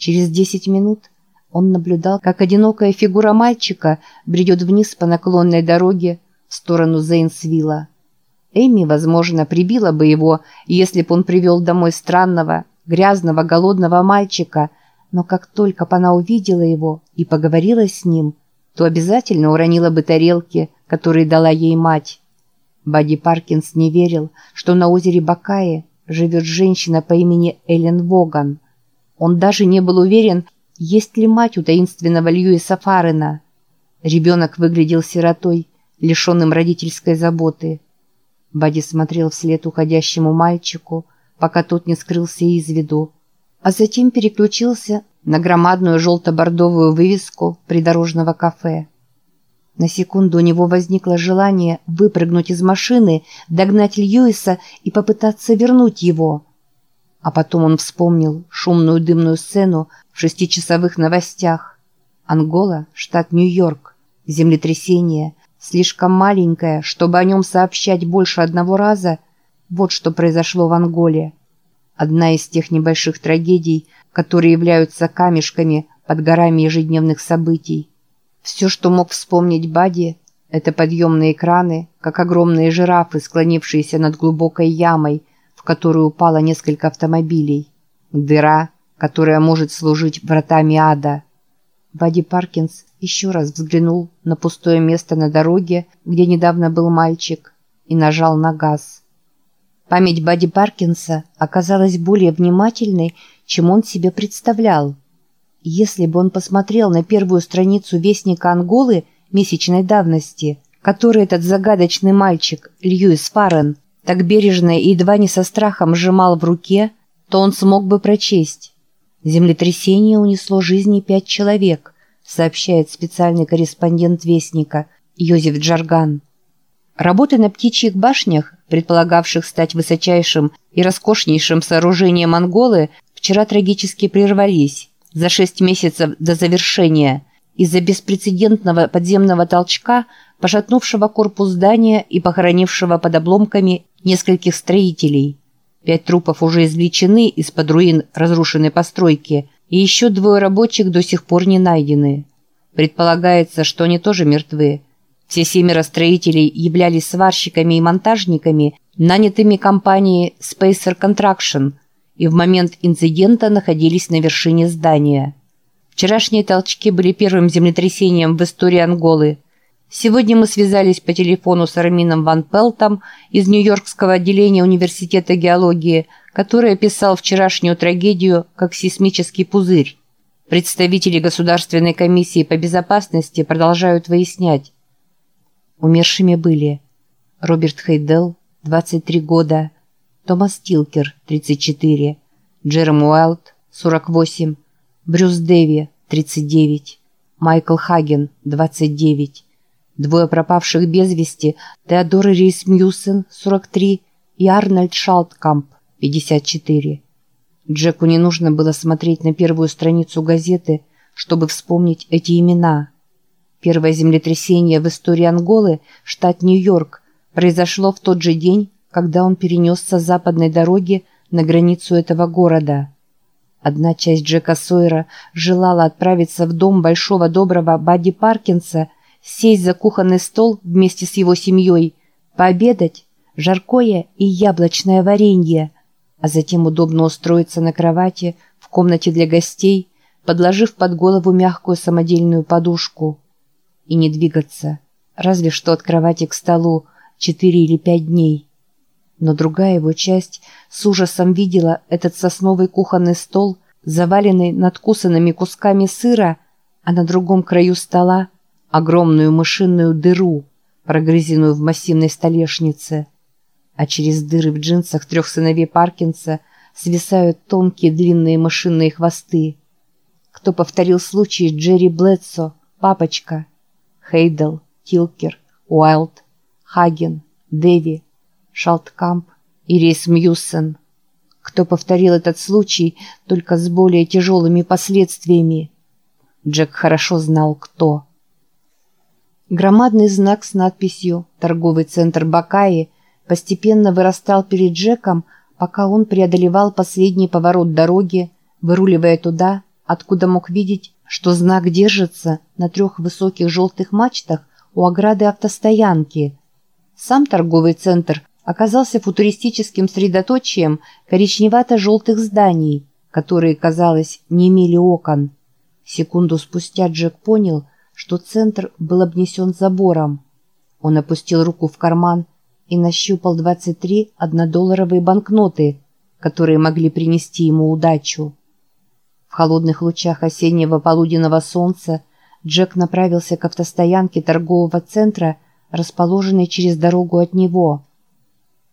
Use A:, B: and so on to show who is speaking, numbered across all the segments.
A: Через десять минут он наблюдал, как одинокая фигура мальчика бредет вниз по наклонной дороге в сторону Зейнсвилла. Эми, возможно, прибила бы его, если бы он привел домой странного, грязного, голодного мальчика, но как только бы она увидела его и поговорила с ним, то обязательно уронила бы тарелки, которые дала ей мать. Бадди Паркинс не верил, что на озере Бакае живет женщина по имени Эллен Воган. Он даже не был уверен, есть ли мать у таинственного Льюиса Фарена. Ребенок выглядел сиротой, лишенным родительской заботы. Бадди смотрел вслед уходящему мальчику, пока тот не скрылся из виду, а затем переключился на громадную желто-бордовую вывеску придорожного кафе. На секунду у него возникло желание выпрыгнуть из машины, догнать Льюиса и попытаться вернуть его. А потом он вспомнил шумную дымную сцену в шестичасовых новостях. Ангола, штат Нью-Йорк, землетрясение, слишком маленькое, чтобы о нем сообщать больше одного раза. Вот что произошло в Анголе. Одна из тех небольших трагедий, которые являются камешками под горами ежедневных событий. Все, что мог вспомнить Бади, это подъемные краны, как огромные жирафы, склонившиеся над глубокой ямой, которую упало несколько автомобилей. Дыра, которая может служить вратами ада. Бади Паркинс еще раз взглянул на пустое место на дороге, где недавно был мальчик, и нажал на газ. Память Бади Паркинса оказалась более внимательной, чем он себе представлял. Если бы он посмотрел на первую страницу Вестника Анголы месячной давности, который этот загадочный мальчик, Льюис Фаррен, так бережно и едва не со страхом сжимал в руке, то он смог бы прочесть. Землетрясение унесло жизни пять человек, сообщает специальный корреспондент Вестника Йозеф Джарган. Работы на птичьих башнях, предполагавших стать высочайшим и роскошнейшим сооружением Анголы, вчера трагически прервались за шесть месяцев до завершения из-за беспрецедентного подземного толчка, пошатнувшего корпус здания и похоронившего под обломками нескольких строителей. Пять трупов уже извлечены из-под руин разрушенной постройки, и еще двое рабочих до сих пор не найдены. Предполагается, что они тоже мертвы. Все семеро строителей являлись сварщиками и монтажниками, нанятыми компанией Spacer Contraction – и в момент инцидента находились на вершине здания. Вчерашние толчки были первым землетрясением в истории Анголы. Сегодня мы связались по телефону с Армином Ван Пелтом из Нью-Йоркского отделения Университета геологии, который описал вчерашнюю трагедию как сейсмический пузырь. Представители Государственной комиссии по безопасности продолжают выяснять. Умершими были Роберт Хейдел, 23 года, Томас Тилкер, 34, Джерем Уайлд, 48, Брюс Дэви, 39, Майкл Хаген, 29, двое пропавших без вести Теодор Рейс Мьюсен, 43 и Арнольд Шалткамп, 54. Джеку не нужно было смотреть на первую страницу газеты, чтобы вспомнить эти имена. Первое землетрясение в истории Анголы, штат Нью-Йорк, произошло в тот же день, когда он перенесся с западной дороги на границу этого города. Одна часть Джека Сойера желала отправиться в дом большого доброго Бадди Паркинса, сесть за кухонный стол вместе с его семьей, пообедать, жаркое и яблочное варенье, а затем удобно устроиться на кровати в комнате для гостей, подложив под голову мягкую самодельную подушку. И не двигаться, разве что от кровати к столу, четыре или пять дней но другая его часть с ужасом видела этот сосновый кухонный стол, заваленный надкусанными кусками сыра, а на другом краю стола огромную мышиную дыру, прогрызенную в массивной столешнице. А через дыры в джинсах трех сыновей Паркинса свисают тонкие длинные мышиные хвосты. Кто повторил случай Джерри Блэдсо, папочка, Хейдел, Тилкер, Уайлд, Хаген, Дэви, Шалткамп и Рейс Мьюсен. Кто повторил этот случай, только с более тяжелыми последствиями. Джек хорошо знал, кто. Громадный знак с надписью «Торговый центр Бакаи» постепенно вырастал перед Джеком, пока он преодолевал последний поворот дороги, выруливая туда, откуда мог видеть, что знак держится на трех высоких желтых мачтах у ограды автостоянки. Сам торговый центр оказался футуристическим средоточием коричневато-желтых зданий, которые, казалось, не имели окон. Секунду спустя Джек понял, что центр был обнесен забором. Он опустил руку в карман и нащупал 23 однодолларовые банкноты, которые могли принести ему удачу. В холодных лучах осеннего полуденного солнца Джек направился к автостоянке торгового центра, расположенной через дорогу от него.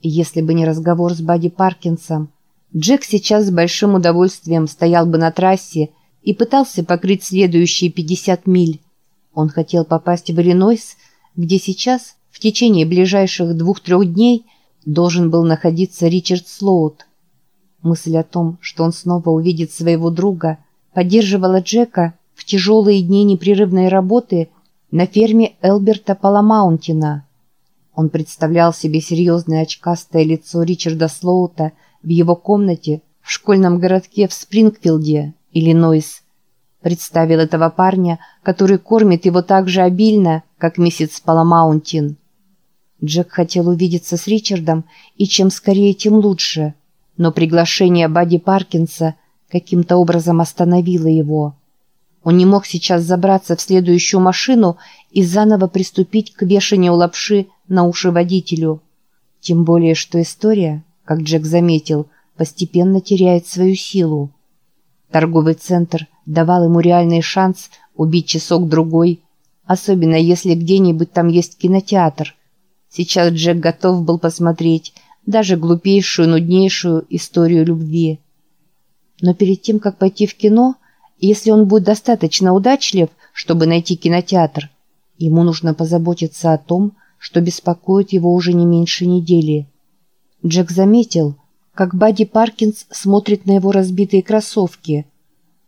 A: Если бы не разговор с Бадди Паркинсом, Джек сейчас с большим удовольствием стоял бы на трассе и пытался покрыть следующие 50 миль. Он хотел попасть в Иллинойс, где сейчас, в течение ближайших двух-трех дней, должен был находиться Ричард Слоут. Мысль о том, что он снова увидит своего друга, поддерживала Джека в тяжелые дни непрерывной работы на ферме Элберта Паламаунтина. Он представлял себе серьезное очкастое лицо Ричарда Слоута в его комнате в школьном городке в Спрингфилде, Иллинойс. Представил этого парня, который кормит его так же обильно, как миссис Паламаунтин. Джек хотел увидеться с Ричардом, и чем скорее, тем лучше. Но приглашение Бадди Паркинса каким-то образом остановило его. Он не мог сейчас забраться в следующую машину и заново приступить к вешанию лапши на уши водителю. Тем более, что история, как Джек заметил, постепенно теряет свою силу. Торговый центр давал ему реальный шанс убить часок-другой, особенно если где-нибудь там есть кинотеатр. Сейчас Джек готов был посмотреть даже глупейшую, нуднейшую историю любви. Но перед тем, как пойти в кино, если он будет достаточно удачлив, чтобы найти кинотеатр, ему нужно позаботиться о том, что беспокоит его уже не меньше недели. Джек заметил, как Бадди Паркинс смотрит на его разбитые кроссовки.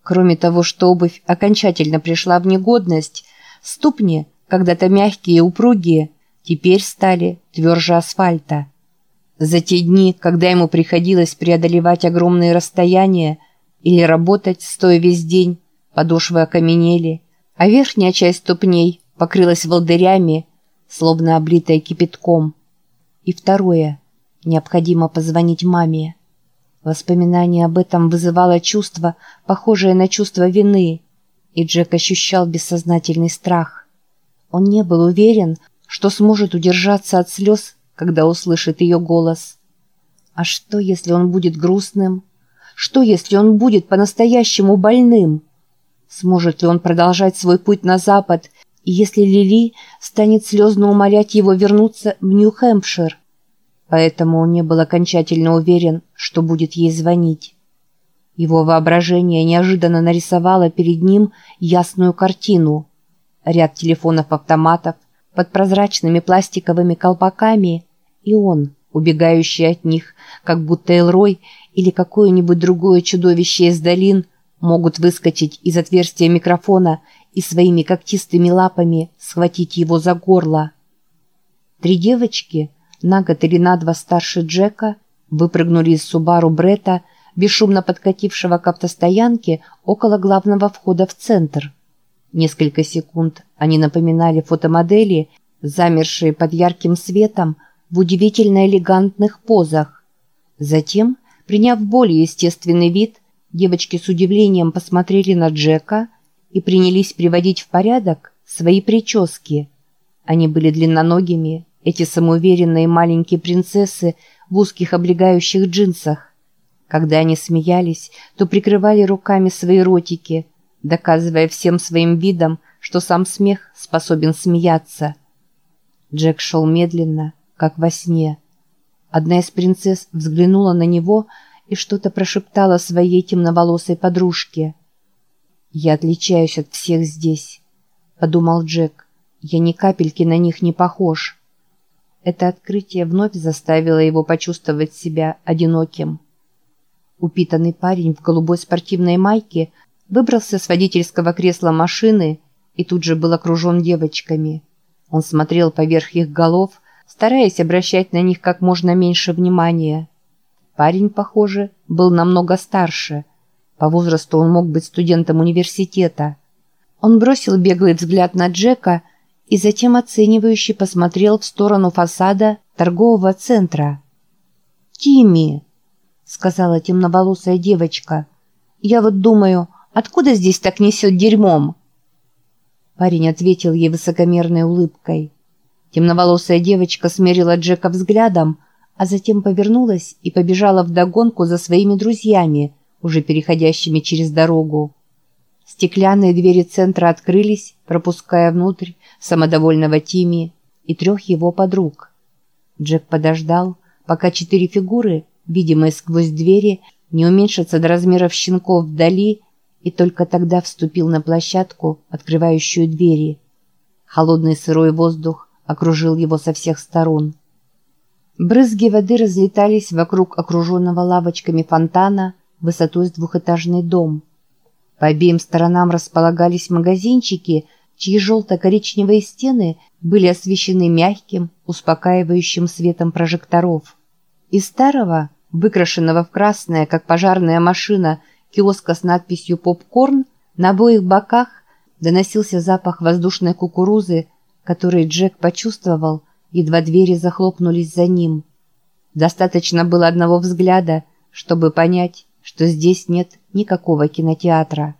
A: Кроме того, что обувь окончательно пришла в негодность, ступни, когда-то мягкие и упругие, теперь стали тверже асфальта. За те дни, когда ему приходилось преодолевать огромные расстояния, или работать, стоя весь день, подошвы окаменели, а верхняя часть ступней покрылась волдырями, словно облитая кипятком. И второе. Необходимо позвонить маме. Воспоминание об этом вызывало чувство, похожее на чувство вины, и Джек ощущал бессознательный страх. Он не был уверен, что сможет удержаться от слез, когда услышит ее голос. А что, если он будет грустным, что, если он будет по-настоящему больным? Сможет ли он продолжать свой путь на запад, если Лили станет слезно умолять его вернуться в Нью-Хэмпшир? Поэтому он не был окончательно уверен, что будет ей звонить. Его воображение неожиданно нарисовало перед ним ясную картину. Ряд телефонов-автоматов под прозрачными пластиковыми колпаками, и он, убегающий от них, как будто Элрой или какое-нибудь другое чудовище из долин могут выскочить из отверстия микрофона и своими когтистыми лапами схватить его за горло. Три девочки, на год или на два старше Джека, выпрыгнули из Субару Брета, бесшумно подкатившего к автостоянке около главного входа в центр. Несколько секунд они напоминали фотомодели, замершие под ярким светом в удивительно элегантных позах. Затем Приняв более естественный вид, девочки с удивлением посмотрели на Джека и принялись приводить в порядок свои прически. Они были длинноногими, эти самоуверенные маленькие принцессы в узких облегающих джинсах. Когда они смеялись, то прикрывали руками свои ротики, доказывая всем своим видом, что сам смех способен смеяться. Джек шел медленно, как во сне. Одна из принцесс взглянула на него и что-то прошептала своей темноволосой подружке. «Я отличаюсь от всех здесь», — подумал Джек. «Я ни капельки на них не похож». Это открытие вновь заставило его почувствовать себя одиноким. Упитанный парень в голубой спортивной майке выбрался с водительского кресла машины и тут же был окружен девочками. Он смотрел поверх их голов, стараясь обращать на них как можно меньше внимания. Парень, похоже, был намного старше. По возрасту он мог быть студентом университета. Он бросил беглый взгляд на Джека и затем оценивающе посмотрел в сторону фасада торгового центра. «Тимми», — сказала темноволосая девочка, — «я вот думаю, откуда здесь так несет дерьмом?» Парень ответил ей высокомерной улыбкой. Темноволосая девочка смерила Джека взглядом, а затем повернулась и побежала вдогонку за своими друзьями, уже переходящими через дорогу. Стеклянные двери центра открылись, пропуская внутрь самодовольного Тими и трех его подруг. Джек подождал, пока четыре фигуры, видимые сквозь двери, не уменьшатся до размеров щенков вдали, и только тогда вступил на площадку, открывающую двери. Холодный сырой воздух окружил его со всех сторон. Брызги воды разлетались вокруг окруженного лавочками фонтана высотой с двухэтажный дом. По обеим сторонам располагались магазинчики, чьи желто-коричневые стены были освещены мягким, успокаивающим светом прожекторов. Из старого, выкрашенного в красное, как пожарная машина, киоска с надписью «Попкорн», на обоих боках доносился запах воздушной кукурузы, который Джек почувствовал, едва двери захлопнулись за ним. Достаточно было одного взгляда, чтобы понять, что здесь нет никакого кинотеатра.